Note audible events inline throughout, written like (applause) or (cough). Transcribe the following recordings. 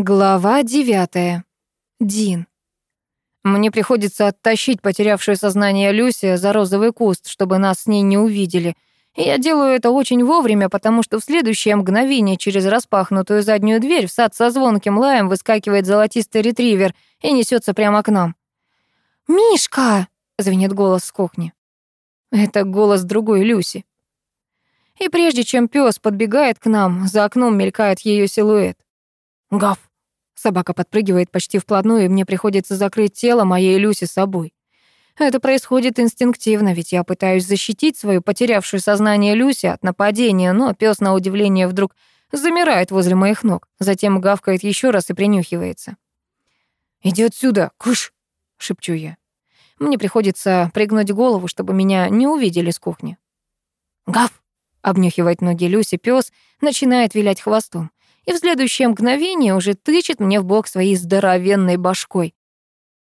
Глава девятая. Дин. Мне приходится оттащить потерявшую сознание Люси за розовый куст, чтобы нас с ней не увидели. И я делаю это очень вовремя, потому что в следующее мгновение через распахнутую заднюю дверь в сад со звонким лаем выскакивает золотистый ретривер и несется прямо к нам. «Мишка!» — звенит голос с кухни. Это голос другой Люси. И прежде чем пес подбегает к нам, за окном мелькает ее силуэт. Гав! Собака подпрыгивает почти вплотную, и мне приходится закрыть тело моей Люси собой. Это происходит инстинктивно, ведь я пытаюсь защитить свою потерявшую сознание Люси от нападения, но пес на удивление вдруг замирает возле моих ног, затем гавкает еще раз и принюхивается. «Иди отсюда, куш!» — шепчу я. Мне приходится пригнуть голову, чтобы меня не увидели с кухни. «Гав!» — обнюхивает ноги Люси пес, начинает вилять хвостом и в следующее мгновение уже тычет мне в бок своей здоровенной башкой.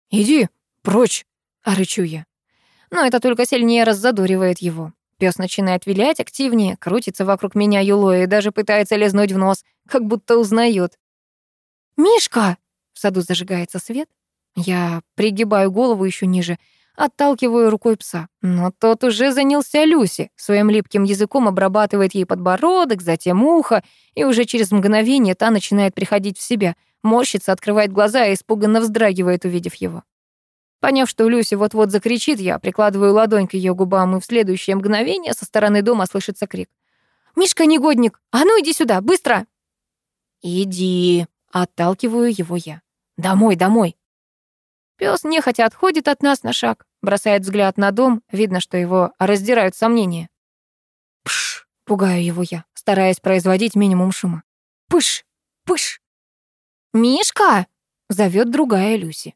«Иди, прочь!» — рычу я. Но это только сильнее раззадоривает его. Пес начинает вилять активнее, крутится вокруг меня юлой и даже пытается лизнуть в нос, как будто узнает. «Мишка!» — в саду зажигается свет. Я пригибаю голову еще ниже — Отталкиваю рукой пса. Но тот уже занялся Люси. Своим липким языком обрабатывает ей подбородок, затем ухо, и уже через мгновение та начинает приходить в себя. Морщится, открывает глаза и испуганно вздрагивает, увидев его. Поняв, что Люси вот-вот закричит, я прикладываю ладонь к ее губам, и в следующее мгновение со стороны дома слышится крик. «Мишка, негодник! А ну иди сюда, быстро!» «Иди!» — отталкиваю его я. «Домой, домой!» Пес нехотя отходит от нас на шаг, бросает взгляд на дом, видно, что его раздирают сомнения. Пш, пугаю его я, стараясь производить минимум шума. Пыш, пыш. Мишка! зовет другая Люси.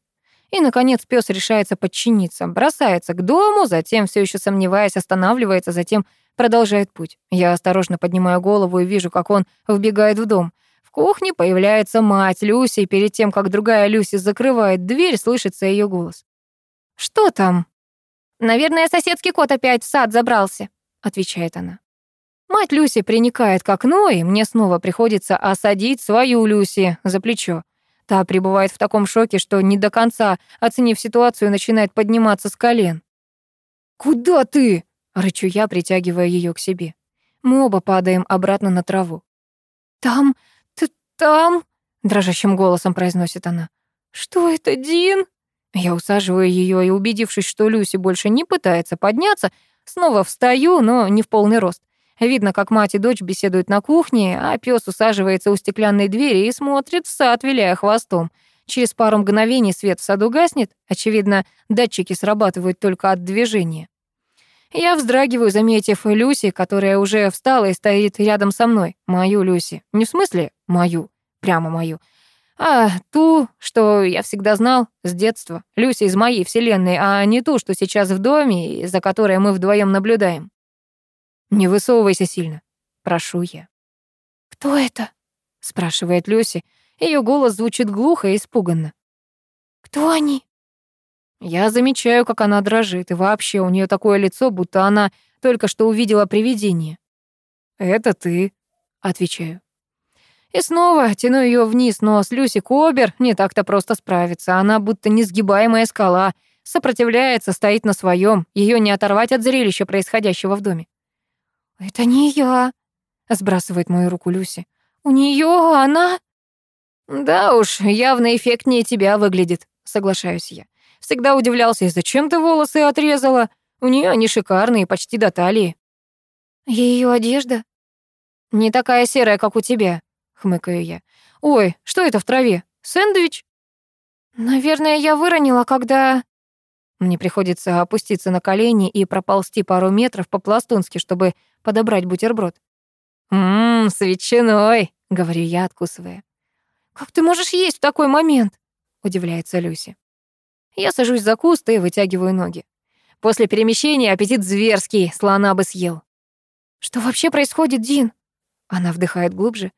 И, наконец, пес решается подчиниться, бросается к дому, затем, все еще сомневаясь, останавливается, затем продолжает путь. Я осторожно поднимаю голову и вижу, как он вбегает в дом кухне появляется мать Люси, и перед тем, как другая Люси закрывает дверь, слышится ее голос. «Что там?» «Наверное, соседский кот опять в сад забрался», — отвечает она. Мать Люси приникает к окну, и мне снова приходится осадить свою Люси за плечо. Та пребывает в таком шоке, что не до конца, оценив ситуацию, начинает подниматься с колен. «Куда ты?» — рычу я, притягивая ее к себе. Мы оба падаем обратно на траву. «Там там...» — дрожащим голосом произносит она. «Что это, Дин?» Я усаживаю ее и, убедившись, что Люси больше не пытается подняться, снова встаю, но не в полный рост. Видно, как мать и дочь беседуют на кухне, а пес усаживается у стеклянной двери и смотрит в сад, виляя хвостом. Через пару мгновений свет в саду гаснет. Очевидно, датчики срабатывают только от движения. Я вздрагиваю, заметив Люси, которая уже встала и стоит рядом со мной. Мою Люси. Не в смысле мою, прямо мою, а ту, что я всегда знал с детства. Люси из моей вселенной, а не ту, что сейчас в доме и за которой мы вдвоем наблюдаем. Не высовывайся сильно, прошу я. «Кто это?» — спрашивает Люси. Ее голос звучит глухо и испуганно. «Кто они?» Я замечаю, как она дрожит, и вообще у нее такое лицо, будто она только что увидела привидение. «Это ты», — отвечаю. И снова тяну ее вниз, но с Люси Кобер не так-то просто справиться. Она будто несгибаемая скала, сопротивляется, стоит на своем. Ее не оторвать от зрелища происходящего в доме. «Это не я», — сбрасывает мою руку Люси. «У нее она...» «Да уж, явно эффектнее тебя выглядит», — соглашаюсь я. Всегда удивлялся, зачем ты волосы отрезала? У нее они шикарные, почти до талии. Ее одежда? Не такая серая, как у тебя, хмыкаю я. Ой, что это в траве? Сэндвич? Наверное, я выронила, когда... Мне приходится опуститься на колени и проползти пару метров по-пластунски, чтобы подобрать бутерброд. «Ммм, с ветчиной», — говорю я, откусывая. «Как ты можешь есть в такой момент?» — удивляется Люси. Я сажусь за куст и вытягиваю ноги. После перемещения аппетит зверский, слона бы съел. Что вообще происходит, Дин? Она вдыхает глубже.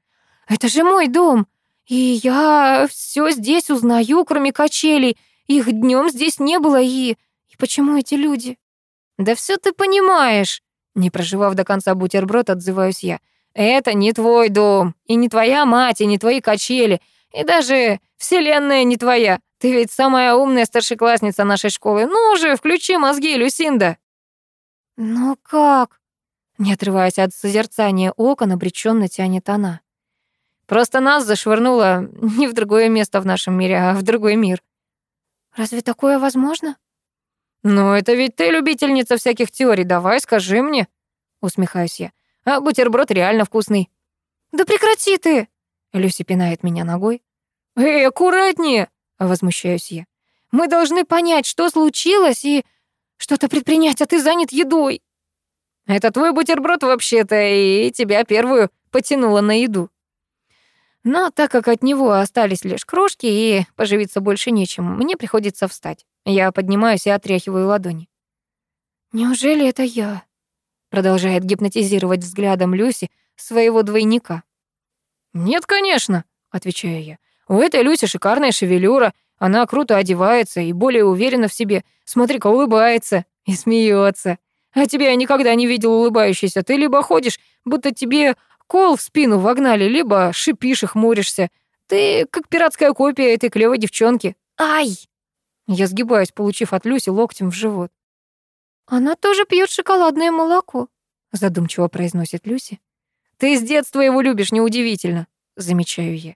Это же мой дом, и я все здесь узнаю, кроме качелей. Их днем здесь не было, и... И почему эти люди? Да все ты понимаешь. Не проживав до конца бутерброд, отзываюсь я. Это не твой дом, и не твоя мать, и не твои качели. И даже вселенная не твоя. Ты ведь самая умная старшеклассница нашей школы. Ну же, включи мозги, Люсинда!» «Ну как?» Не отрываясь от созерцания окон, обреченно тянет она. «Просто нас зашвырнуло (laughs) не в другое место в нашем мире, а в другой мир». «Разве такое возможно?» «Ну, это ведь ты любительница всяких теорий, давай скажи мне», — усмехаюсь я. «А бутерброд реально вкусный». «Да прекрати ты!» — Люси пинает меня ногой. «Эй, аккуратнее!» — возмущаюсь я. «Мы должны понять, что случилось, и что-то предпринять, а ты занят едой». «Это твой бутерброд вообще-то, и тебя первую потянуло на еду». Но так как от него остались лишь крошки и поживиться больше нечем, мне приходится встать. Я поднимаюсь и отряхиваю ладони. «Неужели это я?» Продолжает гипнотизировать взглядом Люси своего двойника. «Нет, конечно», — отвечаю я. «У этой Люси шикарная шевелюра, она круто одевается и более уверена в себе. Смотри-ка, улыбается и смеется. А тебя я никогда не видел улыбающейся. Ты либо ходишь, будто тебе Кол в спину вогнали, либо шипишь и хмуришься. Ты как пиратская копия этой клевой девчонки. Ай! Я сгибаюсь, получив от Люси локтем в живот. «Она тоже пьет шоколадное молоко», — задумчиво произносит Люси. «Ты с детства его любишь, неудивительно», — замечаю я.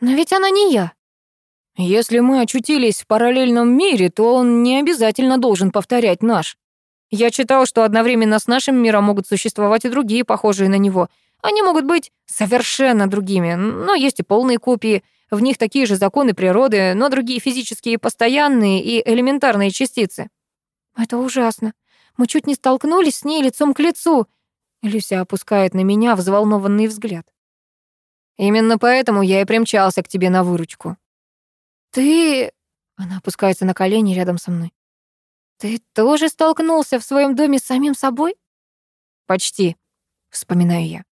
«Но ведь она не я». «Если мы очутились в параллельном мире, то он не обязательно должен повторять наш. Я читал, что одновременно с нашим миром могут существовать и другие, похожие на него — они могут быть совершенно другими, но есть и полные копии. В них такие же законы природы, но другие физические постоянные и элементарные частицы. Это ужасно. Мы чуть не столкнулись с ней лицом к лицу. Люся опускает на меня взволнованный взгляд. Именно поэтому я и примчался к тебе на выручку. Ты... Она опускается на колени рядом со мной. Ты тоже столкнулся в своем доме с самим собой? Почти, вспоминаю я.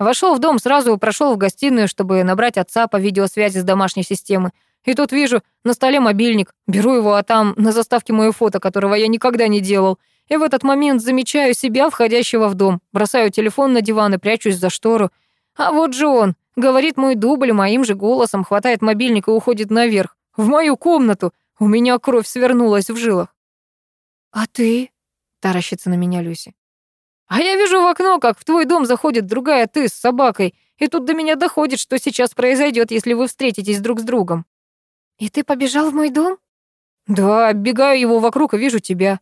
Вошел в дом, сразу прошел в гостиную, чтобы набрать отца по видеосвязи с домашней системы. И тут вижу на столе мобильник, беру его, а там на заставке мое фото, которого я никогда не делал. И в этот момент замечаю себя, входящего в дом. Бросаю телефон на диван и прячусь за штору. А вот же он, говорит мой дубль моим же голосом, хватает мобильник и уходит наверх, в мою комнату. У меня кровь свернулась в жилах. «А ты?» — таращится на меня Люси. А я вижу в окно, как в твой дом заходит другая ты с собакой, и тут до меня доходит, что сейчас произойдет, если вы встретитесь друг с другом. И ты побежал в мой дом? Да, оббегаю его вокруг и вижу тебя.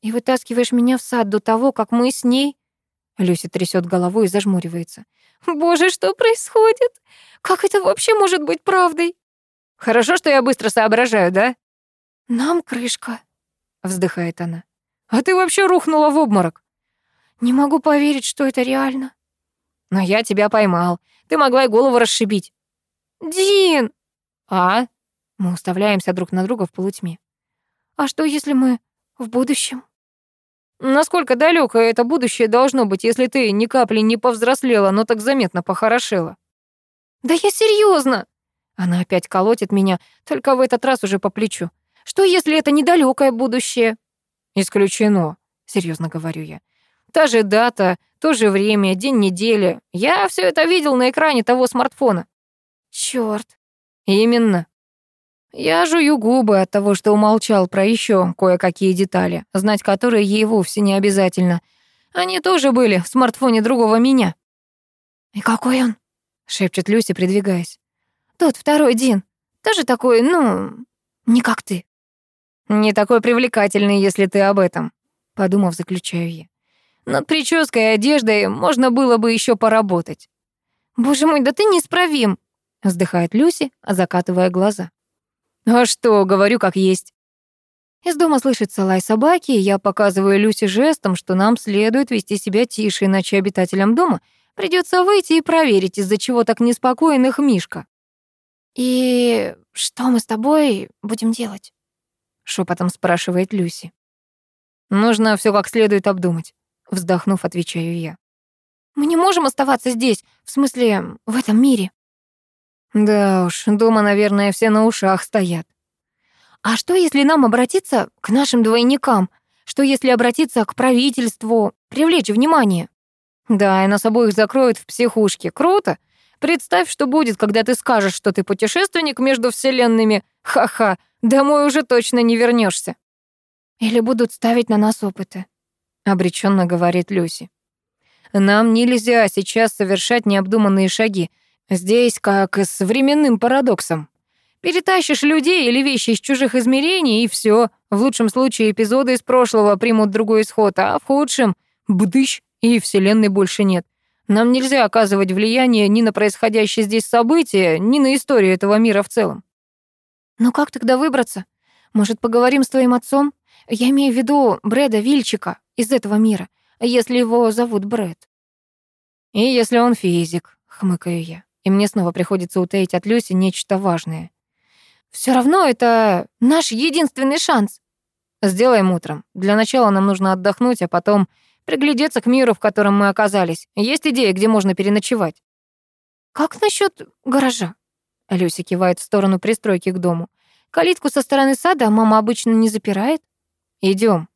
И вытаскиваешь меня в сад до того, как мы с ней... Люся трясет головой и зажмуривается. Боже, что происходит? Как это вообще может быть правдой? Хорошо, что я быстро соображаю, да? Нам крышка, вздыхает она. А ты вообще рухнула в обморок. Не могу поверить, что это реально. Но я тебя поймал. Ты могла и голову расшибить. Дин! А? Мы уставляемся друг на друга в полутьме. А что, если мы в будущем? Насколько далеко это будущее должно быть, если ты ни капли не повзрослела, но так заметно похорошела? Да я серьезно. Она опять колотит меня, только в этот раз уже по плечу. Что, если это недалекое будущее? Исключено, серьезно говорю я. Та же дата, то же время, день недели. Я все это видел на экране того смартфона. Черт. Именно. Я жую губы от того, что умолчал про еще кое-какие детали, знать которые ей вовсе не обязательно. Они тоже были в смартфоне другого меня. «И какой он?» — шепчет Люси, придвигаясь. «Тот второй Дин. Тоже такой, ну, не как ты». «Не такой привлекательный, если ты об этом», — подумав, заключаю я. Над прической и одеждой можно было бы еще поработать. «Боже мой, да ты неисправим!» — вздыхает Люси, закатывая глаза. «А что, говорю как есть». Из дома слышится лай собаки, и я показываю Люси жестом, что нам следует вести себя тише, иначе обитателям дома придется выйти и проверить, из-за чего так неспокоен их Мишка. «И что мы с тобой будем делать?» — шепотом спрашивает Люси. «Нужно все как следует обдумать. Вздохнув, отвечаю я. Мы не можем оставаться здесь, в смысле, в этом мире. Да уж, дома, наверное, все на ушах стоят. А что, если нам обратиться к нашим двойникам? Что, если обратиться к правительству, привлечь внимание? Да, и нас обоих закроют в психушке. Круто. Представь, что будет, когда ты скажешь, что ты путешественник между вселенными. Ха-ха, домой уже точно не вернешься. Или будут ставить на нас опыты, обреченно говорит Люси. Нам нельзя сейчас совершать необдуманные шаги. Здесь как с временным парадоксом. Перетащишь людей или вещи из чужих измерений, и все. В лучшем случае эпизоды из прошлого примут другой исход, а в худшем — бдыщ, и вселенной больше нет. Нам нельзя оказывать влияние ни на происходящее здесь события, ни на историю этого мира в целом. Но как тогда выбраться? Может, поговорим с твоим отцом? Я имею в виду Брэда Вильчика из этого мира, если его зовут Брэд. И если он физик, хмыкаю я. И мне снова приходится утаить от Люси нечто важное. Все равно это наш единственный шанс. Сделаем утром. Для начала нам нужно отдохнуть, а потом приглядеться к миру, в котором мы оказались. Есть идея, где можно переночевать? Как насчет гаража? Люся кивает в сторону пристройки к дому. Калитку со стороны сада мама обычно не запирает. Идем.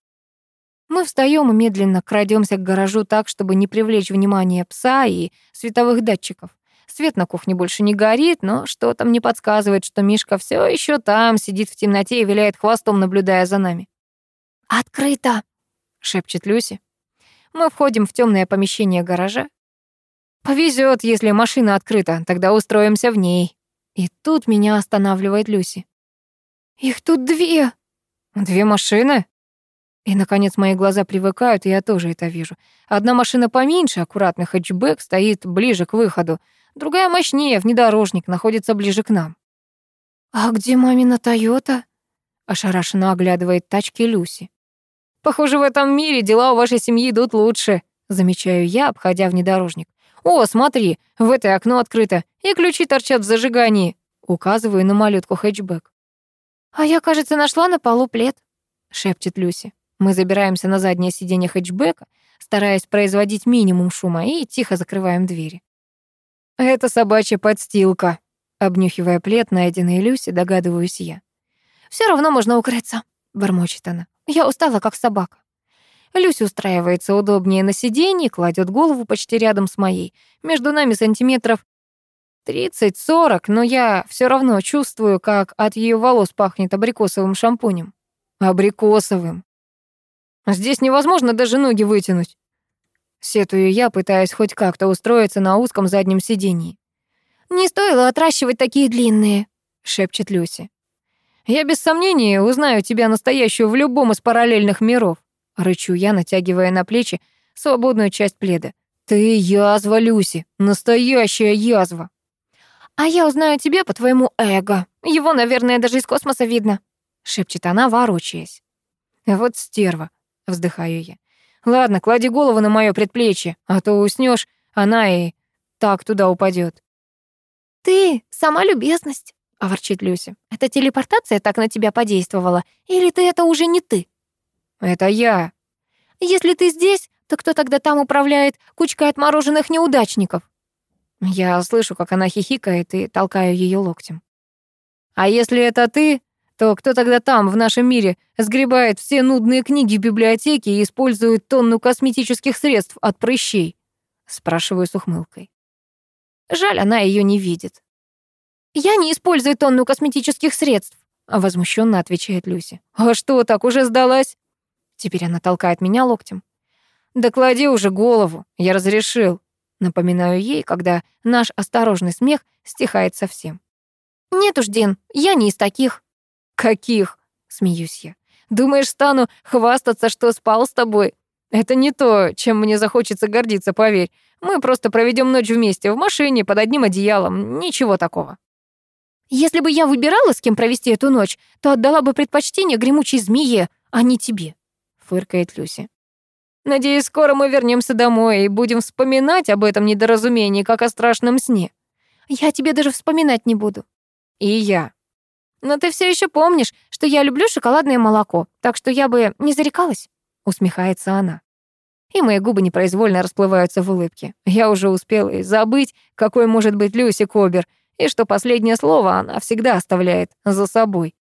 Мы встаем и медленно крадемся к гаражу так, чтобы не привлечь внимание пса и световых датчиков. Свет на кухне больше не горит, но что-то мне подсказывает, что Мишка все еще там, сидит в темноте и виляет хвостом, наблюдая за нами. «Открыто!» — шепчет Люси. Мы входим в темное помещение гаража. Повезет, если машина открыта, тогда устроимся в ней. И тут меня останавливает Люси. «Их тут две!» «Две машины?» И, наконец, мои глаза привыкают, и я тоже это вижу. Одна машина поменьше, аккуратный хэтчбэк, стоит ближе к выходу. Другая мощнее, внедорожник, находится ближе к нам. «А где мамина Тойота?» Ошарашенно оглядывает тачки Люси. «Похоже, в этом мире дела у вашей семьи идут лучше», замечаю я, обходя внедорожник. «О, смотри, в это окно открыто, и ключи торчат в зажигании», указываю на малютку хэтчбэк. «А я, кажется, нашла на полу плед», шепчет Люси. Мы забираемся на заднее сиденье хэтчбека, стараясь производить минимум шума, и тихо закрываем двери. «Это собачья подстилка», — обнюхивая плед, найденный Люси, догадываюсь я. Все равно можно укрыться», — бормочет она. «Я устала, как собака». Люси устраивается удобнее на сиденье, кладет голову почти рядом с моей. Между нами сантиметров 30-40, но я все равно чувствую, как от ее волос пахнет абрикосовым шампунем. Абрикосовым. Здесь невозможно даже ноги вытянуть. Сетую я, пытаясь хоть как-то устроиться на узком заднем сиденье. «Не стоило отращивать такие длинные», — шепчет Люси. «Я без сомнения узнаю тебя настоящую в любом из параллельных миров», — рычу я, натягивая на плечи свободную часть пледа. «Ты язва, Люси, настоящая язва». «А я узнаю тебя по твоему эго. Его, наверное, даже из космоса видно», — шепчет она, ворочаясь. «Вот стерва», вздыхаю я. Ладно, клади голову на моё предплечье, а то уснёшь, она и так туда упадёт. Ты сама любезность, а ворчит Люся. Это телепортация так на тебя подействовала, или ты это уже не ты? Это я. Если ты здесь, то кто тогда там управляет кучкой отмороженных неудачников? Я слышу, как она хихикает и толкаю её локтем. А если это ты, то кто тогда там, в нашем мире, сгребает все нудные книги в библиотеке и использует тонну косметических средств от прыщей? Спрашиваю с ухмылкой. Жаль, она ее не видит. «Я не использую тонну косметических средств», — возмущенно отвечает Люси. «А что, так уже сдалась?» Теперь она толкает меня локтем. «Да клади уже голову, я разрешил», — напоминаю ей, когда наш осторожный смех стихает совсем. «Нет уж, Дин, я не из таких», «Каких?» — смеюсь я. «Думаешь, стану хвастаться, что спал с тобой? Это не то, чем мне захочется гордиться, поверь. Мы просто проведем ночь вместе, в машине, под одним одеялом. Ничего такого». «Если бы я выбирала, с кем провести эту ночь, то отдала бы предпочтение гремучей змее, а не тебе», — фыркает Люси. «Надеюсь, скоро мы вернемся домой и будем вспоминать об этом недоразумении, как о страшном сне». «Я тебе даже вспоминать не буду». «И я», но ты все еще помнишь, что я люблю шоколадное молоко, так что я бы не зарекалась», — усмехается она. И мои губы непроизвольно расплываются в улыбке. Я уже успела и забыть, какой может быть Люси Кобер, и что последнее слово она всегда оставляет за собой.